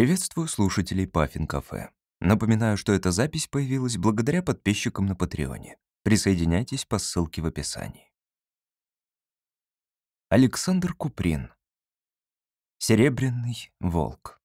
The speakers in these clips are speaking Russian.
Приветствую слушателей Паффин Кафе. Напоминаю, что эта запись появилась благодаря подписчикам на Патреоне. Присоединяйтесь по ссылке в описании. Александр Куприн. Серебряный волк.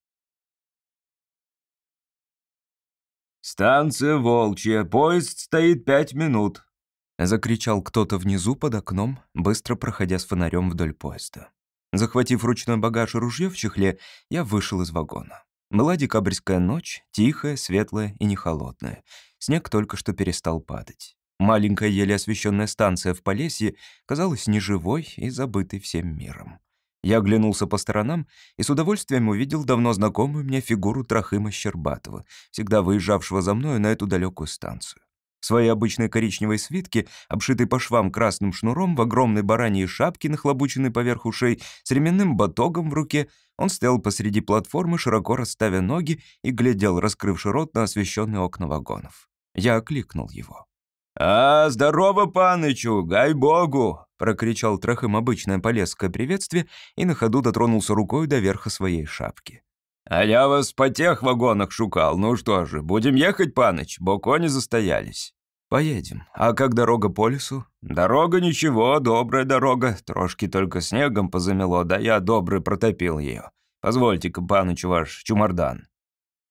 «Станция Волчья. Поезд стоит пять минут», — закричал кто-то внизу под окном, быстро проходя с фонарем вдоль поезда. Захватив ручной багаж и ружье в чехле, я вышел из вагона. Была декабрьская ночь, тихая, светлая и не холодная. Снег только что перестал падать. Маленькая, еле освещенная станция в Полесье казалась неживой и забытой всем миром. Я оглянулся по сторонам и с удовольствием увидел давно знакомую мне фигуру Трохима Щербатова, всегда выезжавшего за мною на эту далекую станцию. Своей обычной коричневой свитке, обшитой по швам красным шнуром, в огромной бараньей шапке, нахлобученной поверх ушей, с ременным батогом в руке, он стоял посреди платформы, широко расставя ноги и глядел, раскрывший рот на освещенные окна вагонов. Я окликнул его. «А, здорово, панычу, гай богу!» — прокричал Трахом обычное полесское приветствие и на ходу дотронулся рукой до верха своей шапки. «А я вас по тех вагонах шукал. Ну что же, будем ехать, паныч, бо кони застоялись». «Поедем. А как дорога по лесу?» «Дорога ничего, добрая дорога. Трошки только снегом позамело, да я добрый протопил ее. Позвольте-ка, паныч, ваш чумардан».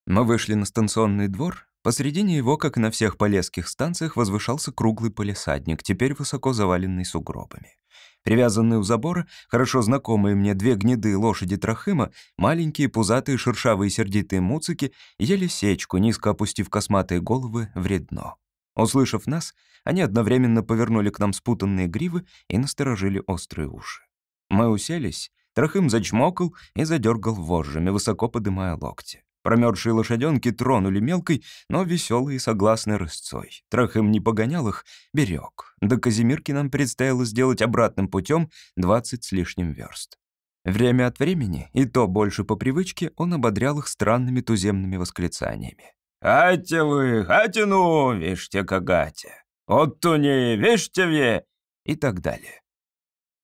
Мы вышли на станционный двор. Посредине его, как и на всех полесских станциях, возвышался круглый полисадник, теперь высоко заваленный сугробами. Привязанные у забора, хорошо знакомые мне две гнедые лошади Трохыма, маленькие, пузатые, шершавые сердитые муцики, ели сечку, низко опустив косматые головы в редно. Услышав нас, они одновременно повернули к нам спутанные гривы и насторожили острые уши. Мы уселись, Трохым зачмокал и задергал вожжами, высоко подымая локти. Промерзшие лошаденки тронули мелкой, но веселой и согласной рысцой. Трохым не погонял их, берег. До Казимирки нам предстояло сделать обратным путем 20 с лишним верст. Время от времени, и то больше по привычке, он ободрял их странными туземными восклицаниями. «Ате вы, ате ну, вишьте кагате! Оттуни, вишьте ве!» и так далее.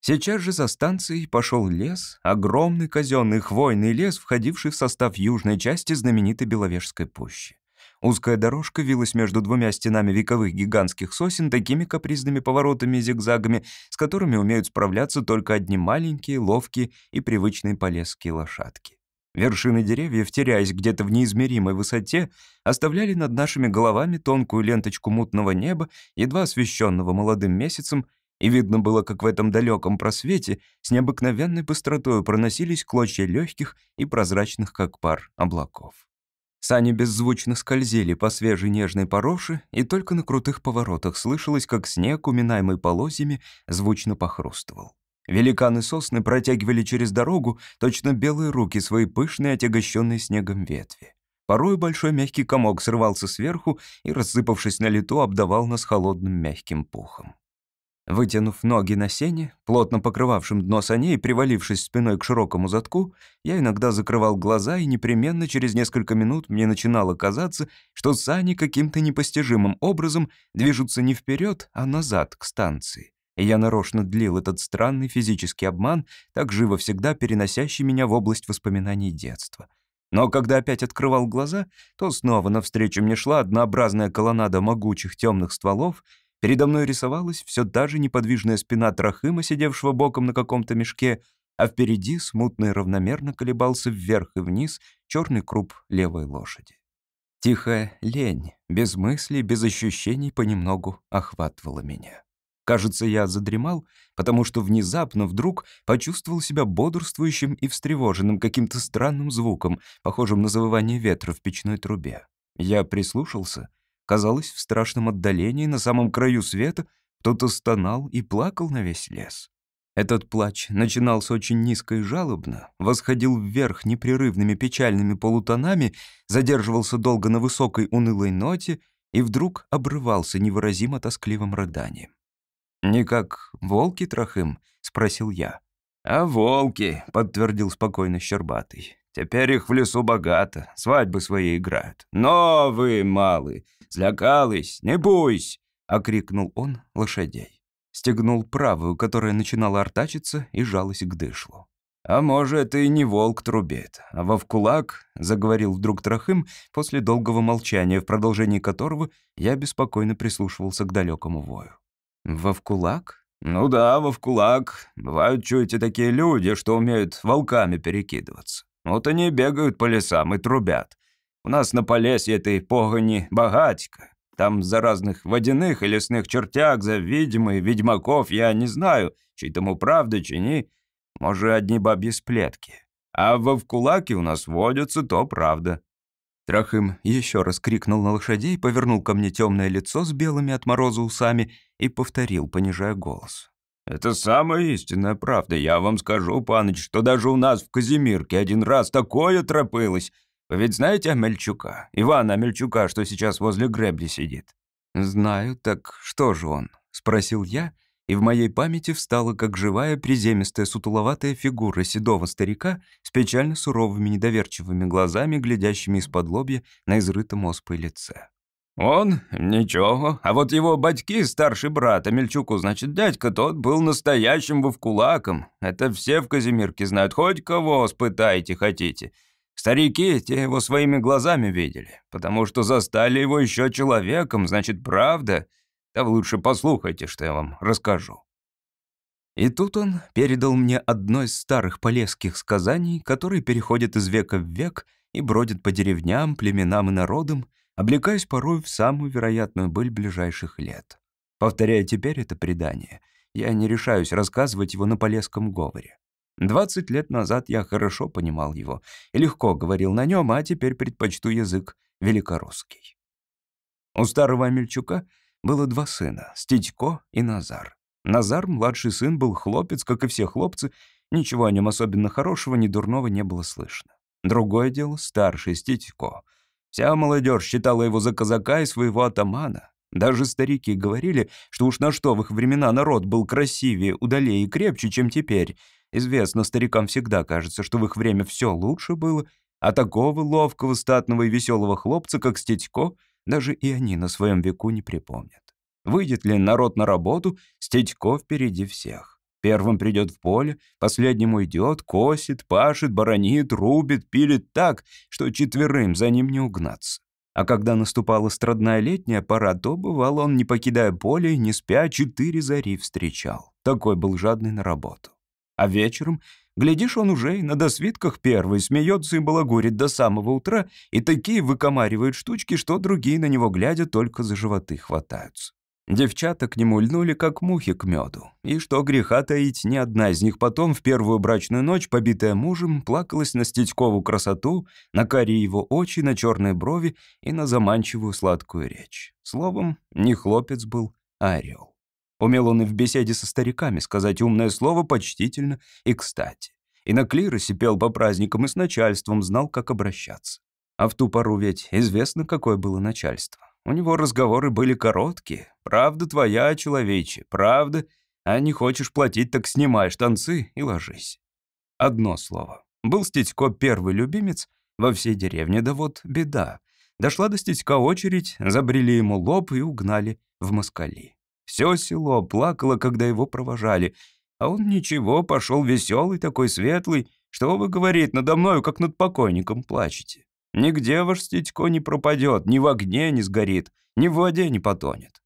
Сейчас же за станцией пошел лес, огромный казенный хвойный лес, входивший в состав южной части знаменитой Беловежской пущи. Узкая дорожка вилась между двумя стенами вековых гигантских сосен такими капризными поворотами и зигзагами, с которыми умеют справляться только одни маленькие, ловкие и привычные полесские лошадки. Вершины деревьев, теряясь где-то в неизмеримой высоте, оставляли над нашими головами тонкую ленточку мутного неба, едва освещенного молодым месяцем, и видно было, как в этом далеком просвете с необыкновенной быстротой проносились клочья легких и прозрачных, как пар, облаков. Сани беззвучно скользили по свежей нежной пороше, и только на крутых поворотах слышалось, как снег, уминаемый полозьями, звучно похрустывал. Великаны сосны протягивали через дорогу точно белые руки свои пышные, отягощенные снегом ветви. Порой большой мягкий комок срывался сверху и, рассыпавшись на лету, обдавал нас холодным мягким пухом. Вытянув ноги на сене, плотно покрывавшим дно саней и привалившись спиной к широкому задку, я иногда закрывал глаза, и непременно через несколько минут мне начинало казаться, что сани каким-то непостижимым образом движутся не вперед, а назад, к станции. И я нарочно длил этот странный физический обман, так живо всегда переносящий меня в область воспоминаний детства. Но когда опять открывал глаза, то снова навстречу мне шла однообразная колоннада могучих темных стволов, Передо мной рисовалась все та же неподвижная спина Трахыма, сидевшего боком на каком-то мешке, а впереди смутно и равномерно колебался вверх и вниз черный круп левой лошади. Тихая лень, без мыслей, без ощущений понемногу охватывала меня. Кажется, я задремал, потому что внезапно вдруг почувствовал себя бодрствующим и встревоженным каким-то странным звуком, похожим на завывание ветра в печной трубе. Я прислушался — Казалось, в страшном отдалении, на самом краю света, кто-то стонал и плакал на весь лес. Этот плач начинался очень низко и жалобно, восходил вверх непрерывными печальными полутонами, задерживался долго на высокой унылой ноте и вдруг обрывался невыразимо тоскливым рыданием. «Не как волки трохым?» — спросил я. «А волки», — подтвердил спокойно Щербатый. «Теперь их в лесу богато, свадьбы свои играют. Но вы, малый, Злякались, не бойся!» — окрикнул он лошадей. Стегнул правую, которая начинала артачиться и жалась к дышлу. А может, и не волк трубит, а вовкулак, заговорил вдруг Трохым после долгого молчания, в продолжении которого я беспокойно прислушивался к далекому вою. Вовкулак? Ну да, вовкулак. Бывают чуете такие люди, что умеют волками перекидываться. Вот они бегают по лесам и трубят. У нас на Полесье этой погони богатько. Там за разных водяных и лесных чертяк, за видимых ведьмаков я не знаю, чей тому правда, не. Может, одни бабьи сплетки. А во вкулаке у нас водятся, то правда». Трахым еще раз крикнул на лошадей, повернул ко мне темное лицо с белыми от мороза усами и повторил, понижая голос. «Это самая истинная правда. Я вам скажу, паныч, что даже у нас в Казимирке один раз такое тропылось. Вы ведь знаете Амельчука? Ивана Амельчука, что сейчас возле гребли сидит?» «Знаю. Так что же он?» — спросил я, — и в моей памяти встала как живая приземистая сутуловатая фигура седого старика с печально суровыми недоверчивыми глазами, глядящими из-под лобья на изрытом оспой лице. «Он? Ничего. А вот его батьки, старший брат, а Мельчуку, значит, дядька, тот был настоящим вовкулаком. Это все в Казимирке знают, хоть кого спытайте хотите. Старики, те его своими глазами видели, потому что застали его еще человеком, значит, правда». Да вы лучше послухайте, что я вам расскажу». И тут он передал мне одно из старых полесских сказаний, которые переходят из века в век и бродят по деревням, племенам и народам, облекаясь порой в самую вероятную быль ближайших лет. Повторяя теперь это предание, я не решаюсь рассказывать его на полесском говоре. Двадцать лет назад я хорошо понимал его и легко говорил на нем, а теперь предпочту язык великорусский. У старого Амельчука было два сына — Ститько и Назар. Назар, младший сын, был хлопец, как и все хлопцы, ничего о нем особенно хорошего, ни дурного не было слышно. Другое дело — старший Ститько. Вся молодежь считала его за казака и своего атамана. Даже старики говорили, что уж на что в их времена народ был красивее, удалее и крепче, чем теперь. Известно, старикам всегда кажется, что в их время все лучше было, а такого ловкого, статного и веселого хлопца, как Стетько, даже и они на своем веку не припомнят. Выйдет ли народ на работу, Стетько впереди всех. Первым придет в поле, последним уйдет, косит, пашет, баронит, рубит, пилит так, что четверым за ним не угнаться. А когда наступала страдная летняя пора, то, бывал он, не покидая поле, не спя, четыре зари встречал. Такой был жадный на работу. А вечером Глядишь, он уже и на досвитках первый смеется и балагурит до самого утра, и такие выкомаривают штучки, что другие на него глядя только за животы хватаются. Девчата к нему льнули, как мухи к меду. И что греха таить, ни одна из них потом в первую брачную ночь, побитая мужем, плакалась на Стетькову красоту, на карие его очи, на черные брови и на заманчивую сладкую речь. Словом, не хлопец был, а орел. Умел он и в беседе со стариками сказать умное слово почтительно и кстати. И на клиросе пел по праздникам и с начальством знал, как обращаться. А в ту пору ведь известно, какое было начальство. У него разговоры были короткие. «Правда твоя, человече, правда. А не хочешь платить, так снимай штанцы и ложись». Одно слово. Был Стетько первый любимец во всей деревне, да вот беда. Дошла до Стетька очередь, забрели ему лоб и угнали в москали. Все село плакало, когда его провожали. А он ничего, пошел веселый, такой светлый. Что вы, говорит, надо мною, как над покойником, плачете? Нигде ваш стетько не пропадет, ни в огне не сгорит, ни в воде не потонет.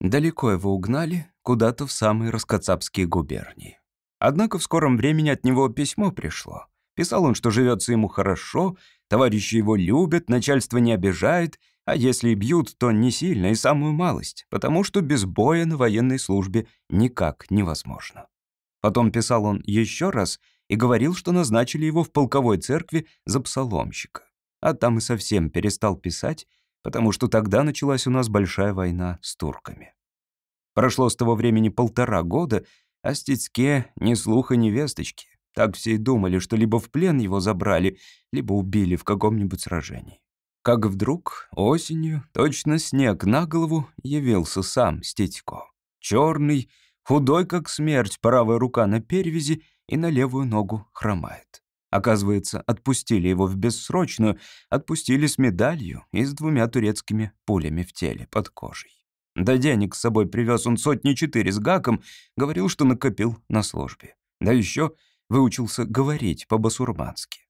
Далеко его угнали, куда-то в самые раскацапские губернии. Однако в скором времени от него письмо пришло. Писал он, что живется ему хорошо, товарищи его любят, начальство не обижает — а если и бьют, то не сильно и самую малость, потому что без боя на военной службе никак невозможно. Потом писал он еще раз и говорил, что назначили его в полковой церкви за псаломщика. А там и совсем перестал писать, потому что тогда началась у нас большая война с турками. Прошло с того времени полтора года, а Стецке ни слуха, ни весточки. Так все и думали, что либо в плен его забрали, либо убили в каком-нибудь сражении. Как вдруг осенью, точно снег на голову, явился сам Стетько. Черный, худой как смерть, правая рука на перевязи и на левую ногу хромает. Оказывается, отпустили его в бессрочную, отпустили с медалью и с двумя турецкими пулями в теле под кожей. Да денег с собой привез он сотни четыре с гаком, говорил, что накопил на службе. Да еще выучился говорить по-басурмански.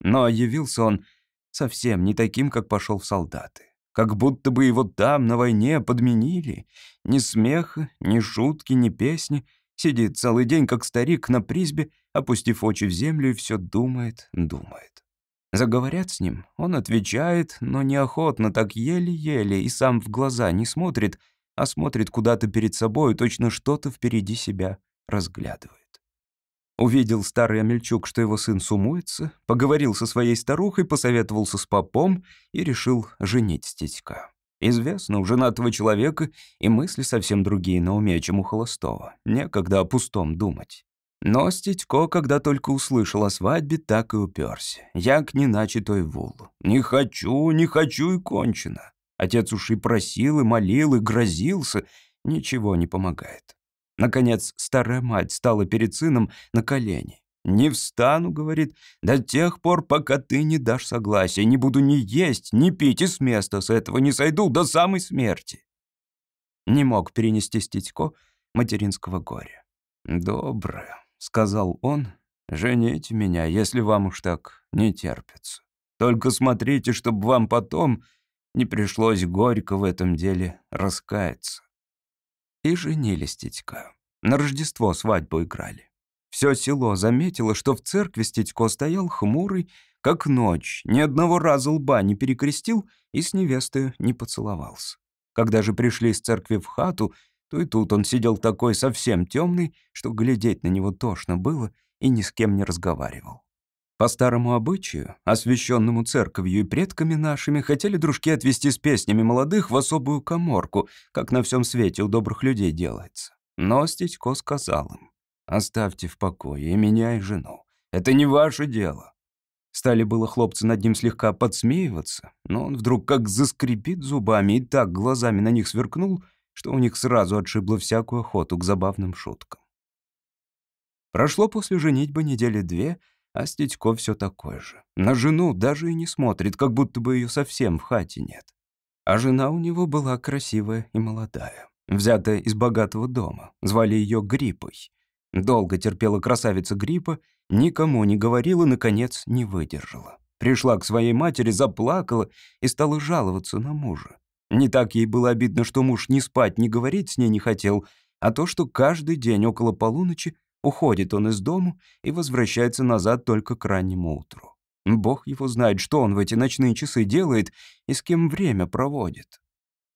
Но явился он совсем не таким, как пошел в солдаты. Как будто бы его там, на войне, подменили. Ни смеха, ни шутки, ни песни. Сидит целый день, как старик, на призбе, опустив очи в землю и все думает, думает. Заговорят с ним, он отвечает, но неохотно, так еле-еле, и сам в глаза не смотрит, а смотрит куда-то перед собой, точно что-то впереди себя разглядывает. Увидел старый Амельчук, что его сын сумуется, поговорил со своей старухой, посоветовался с попом и решил женить Стетька. Известно, у женатого человека и мысли совсем другие на уме, чем у холостого. Некогда о пустом думать. Но Стетько, когда только услышал о свадьбе, так и уперся. Як не наче той вул. «Не хочу, не хочу и кончено». Отец уж и просил, и молил, и грозился. Ничего не помогает. Наконец, старая мать стала перед сыном на колени. «Не встану», — говорит, — «до тех пор, пока ты не дашь согласия. Не буду ни есть, ни пить, и с места с этого не сойду до самой смерти». Не мог перенести Стетько материнского горя. «Доброе», — сказал он, — «жените меня, если вам уж так не терпится. Только смотрите, чтобы вам потом не пришлось горько в этом деле раскаяться». И женились Титька. На Рождество свадьбу играли. Все село заметило, что в церкви Стетько стоял хмурый, как ночь, ни одного раза лба не перекрестил и с невестой не поцеловался. Когда же пришли из церкви в хату, то и тут он сидел такой совсем темный, что глядеть на него тошно было и ни с кем не разговаривал. По старому обычаю, освященному церковью и предками нашими, хотели дружки отвести с песнями молодых в особую коморку, как на всем свете у добрых людей делается. Но Стечко сказал им, «Оставьте в покое и меня, и жену. Это не ваше дело». Стали было хлопцы над ним слегка подсмеиваться, но он вдруг как заскрипит зубами и так глазами на них сверкнул, что у них сразу отшибло всякую охоту к забавным шуткам. Прошло после женитьбы недели две — а Стетько все такой же. На жену даже и не смотрит, как будто бы ее совсем в хате нет. А жена у него была красивая и молодая, взятая из богатого дома. Звали ее Гриппой. Долго терпела красавица Гриппа, никому не говорила, наконец не выдержала. Пришла к своей матери, заплакала и стала жаловаться на мужа. Не так ей было обидно, что муж ни спать, ни говорить с ней не хотел, а то, что каждый день около полуночи Уходит он из дому и возвращается назад только к раннему утру. Бог его знает, что он в эти ночные часы делает и с кем время проводит.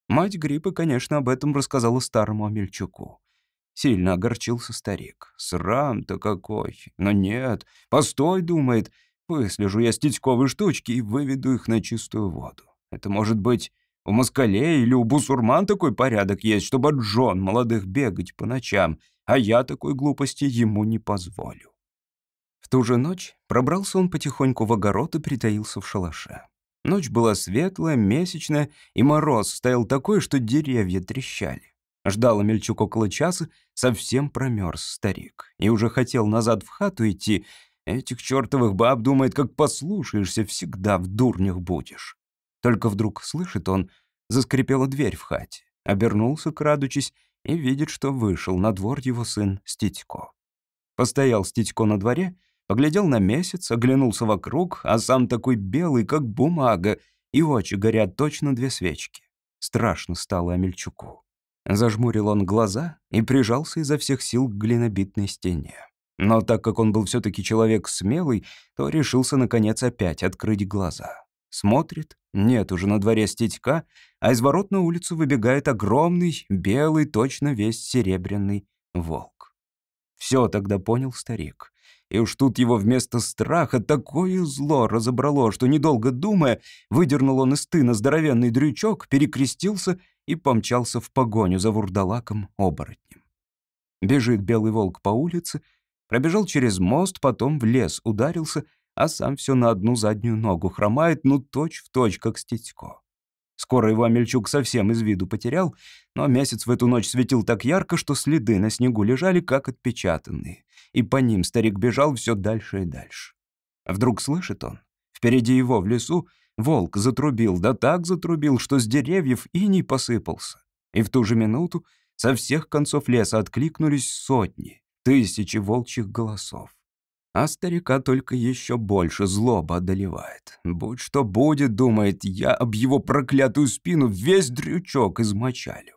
Мать Гриппа, конечно, об этом рассказала старому Амельчуку. Сильно огорчился старик. Срам-то какой. Но нет, постой, думает, выслежу я стетьковые штучки и выведу их на чистую воду. Это может быть у москалей или у бусурман такой порядок есть, чтобы жен молодых бегать по ночам а я такой глупости ему не позволю. В ту же ночь пробрался он потихоньку в огород и притаился в шалаше. Ночь была светлая, месячная, и мороз стоял такой, что деревья трещали. Ждал Мельчук около часа, совсем промерз старик. И уже хотел назад в хату идти. Этих чертовых баб, думает, как послушаешься, всегда в дурнях будешь. Только вдруг слышит он, заскрипела дверь в хате. Обернулся, крадучись, и видит, что вышел на двор его сын Ститько. Постоял Ститько на дворе, поглядел на месяц, оглянулся вокруг, а сам такой белый, как бумага, и очи горят точно две свечки. Страшно стало Амельчуку. Зажмурил он глаза и прижался изо всех сил к глинобитной стене. Но так как он был все таки человек смелый, то решился, наконец, опять открыть глаза. Смотрит, нет уже на дворе стетька, а из ворот на улицу выбегает огромный, белый, точно весь серебряный волк. Все тогда понял старик. И уж тут его вместо страха такое зло разобрало, что, недолго думая, выдернул он из тына здоровенный дрючок, перекрестился и помчался в погоню за вурдалаком-оборотнем. Бежит белый волк по улице, пробежал через мост, потом в лес ударился — а сам все на одну заднюю ногу хромает, ну точь-в-точь, как Стетько. Скоро его Амельчук совсем из виду потерял, но месяц в эту ночь светил так ярко, что следы на снегу лежали, как отпечатанные, и по ним старик бежал все дальше и дальше. Вдруг слышит он, впереди его в лесу волк затрубил, да так затрубил, что с деревьев и не посыпался. И в ту же минуту со всех концов леса откликнулись сотни, тысячи волчьих голосов. А старика только еще больше злоба одолевает. Будь что будет, думает, я об его проклятую спину весь дрючок измочалю.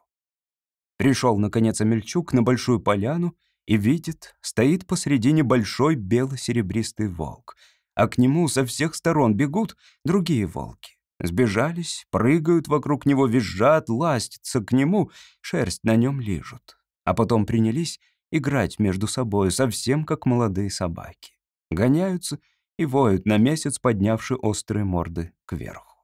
Пришел, наконец, Амельчук на большую поляну и видит, стоит посредине большой бело-серебристый волк, а к нему со всех сторон бегут другие волки. Сбежались, прыгают вокруг него, визжат, ластятся к нему, шерсть на нем лижут. А потом принялись играть между собой, совсем как молодые собаки. Гоняются и воют на месяц, поднявши острые морды кверху.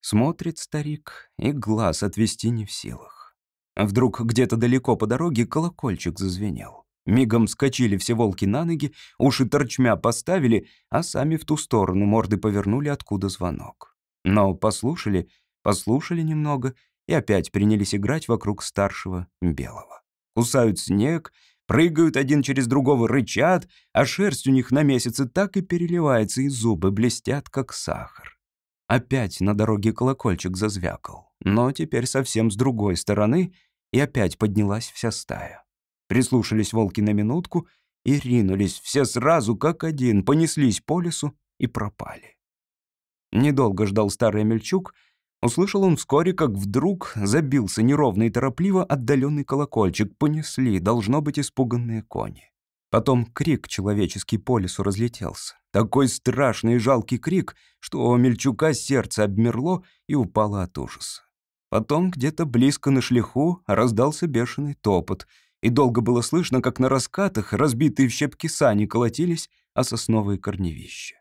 Смотрит старик и глаз отвести не в силах. Вдруг где-то далеко по дороге колокольчик зазвенел. Мигом скочили все волки на ноги, уши торчмя поставили, а сами в ту сторону морды повернули, откуда звонок. Но послушали, послушали немного и опять принялись играть вокруг старшего белого. Кусают снег, прыгают один через другого, рычат, а шерсть у них на месяце так и переливается, и зубы блестят, как сахар. Опять на дороге колокольчик зазвякал, но теперь совсем с другой стороны, и опять поднялась вся стая. Прислушались волки на минутку и ринулись все сразу, как один, понеслись по лесу и пропали. Недолго ждал старый мельчук — Услышал он вскоре, как вдруг забился неровно и торопливо отдаленный колокольчик. Понесли, должно быть, испуганные кони. Потом крик человеческий по лесу разлетелся. Такой страшный и жалкий крик, что у Мельчука сердце обмерло и упало от ужаса. Потом где-то близко на шлиху раздался бешеный топот, и долго было слышно, как на раскатах разбитые в щепки сани колотились о сосновые корневища.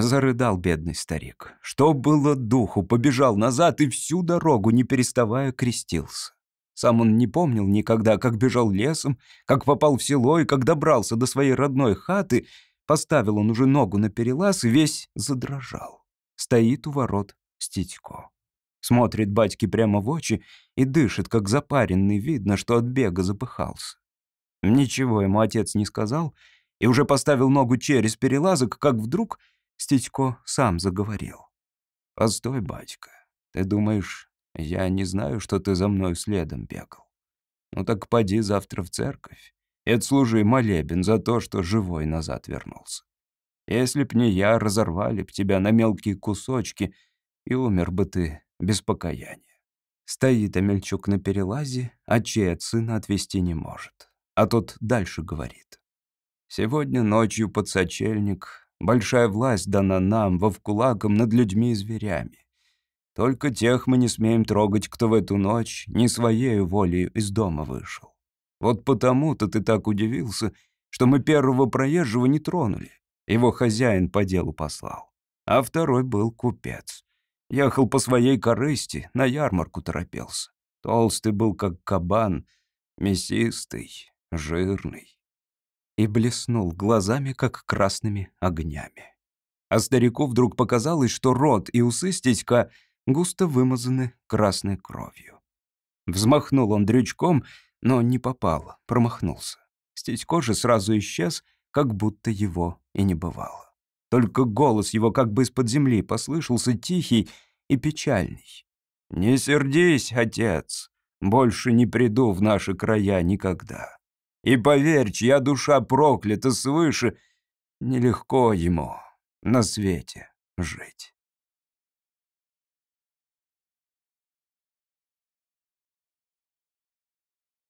Зарыдал бедный старик. Что было духу, побежал назад и всю дорогу, не переставая, крестился. Сам он не помнил никогда, как бежал лесом, как попал в село и как добрался до своей родной хаты. Поставил он уже ногу на перелаз и весь задрожал. Стоит у ворот Ститько. Смотрит батьки прямо в очи и дышит, как запаренный, видно, что от бега запыхался. Ничего ему отец не сказал и уже поставил ногу через перелазок, как вдруг Стечко сам заговорил. «Постой, батька, ты думаешь, я не знаю, что ты за мной следом бегал? Ну так поди завтра в церковь и отслужи молебен за то, что живой назад вернулся. Если б не я, разорвали б тебя на мелкие кусочки, и умер бы ты без покаяния. Стоит Амельчук на перелазе, а чей от сына отвести не может. А тот дальше говорит. Сегодня ночью под сочельник Большая власть дана нам, вовкулакам, над людьми и зверями. Только тех мы не смеем трогать, кто в эту ночь не своей волей из дома вышел. Вот потому-то ты так удивился, что мы первого проезжего не тронули. Его хозяин по делу послал. А второй был купец. Ехал по своей корысти, на ярмарку торопился. Толстый был, как кабан, мясистый, жирный и блеснул глазами, как красными огнями. А старику вдруг показалось, что рот и усы стечка густо вымазаны красной кровью. Взмахнул он дрючком, но не попал, промахнулся. Стечко же сразу исчез, как будто его и не бывало. Только голос его как бы из-под земли послышался тихий и печальный. «Не сердись, отец, больше не приду в наши края никогда. И поверь, чья душа проклята свыше, нелегко ему на свете жить.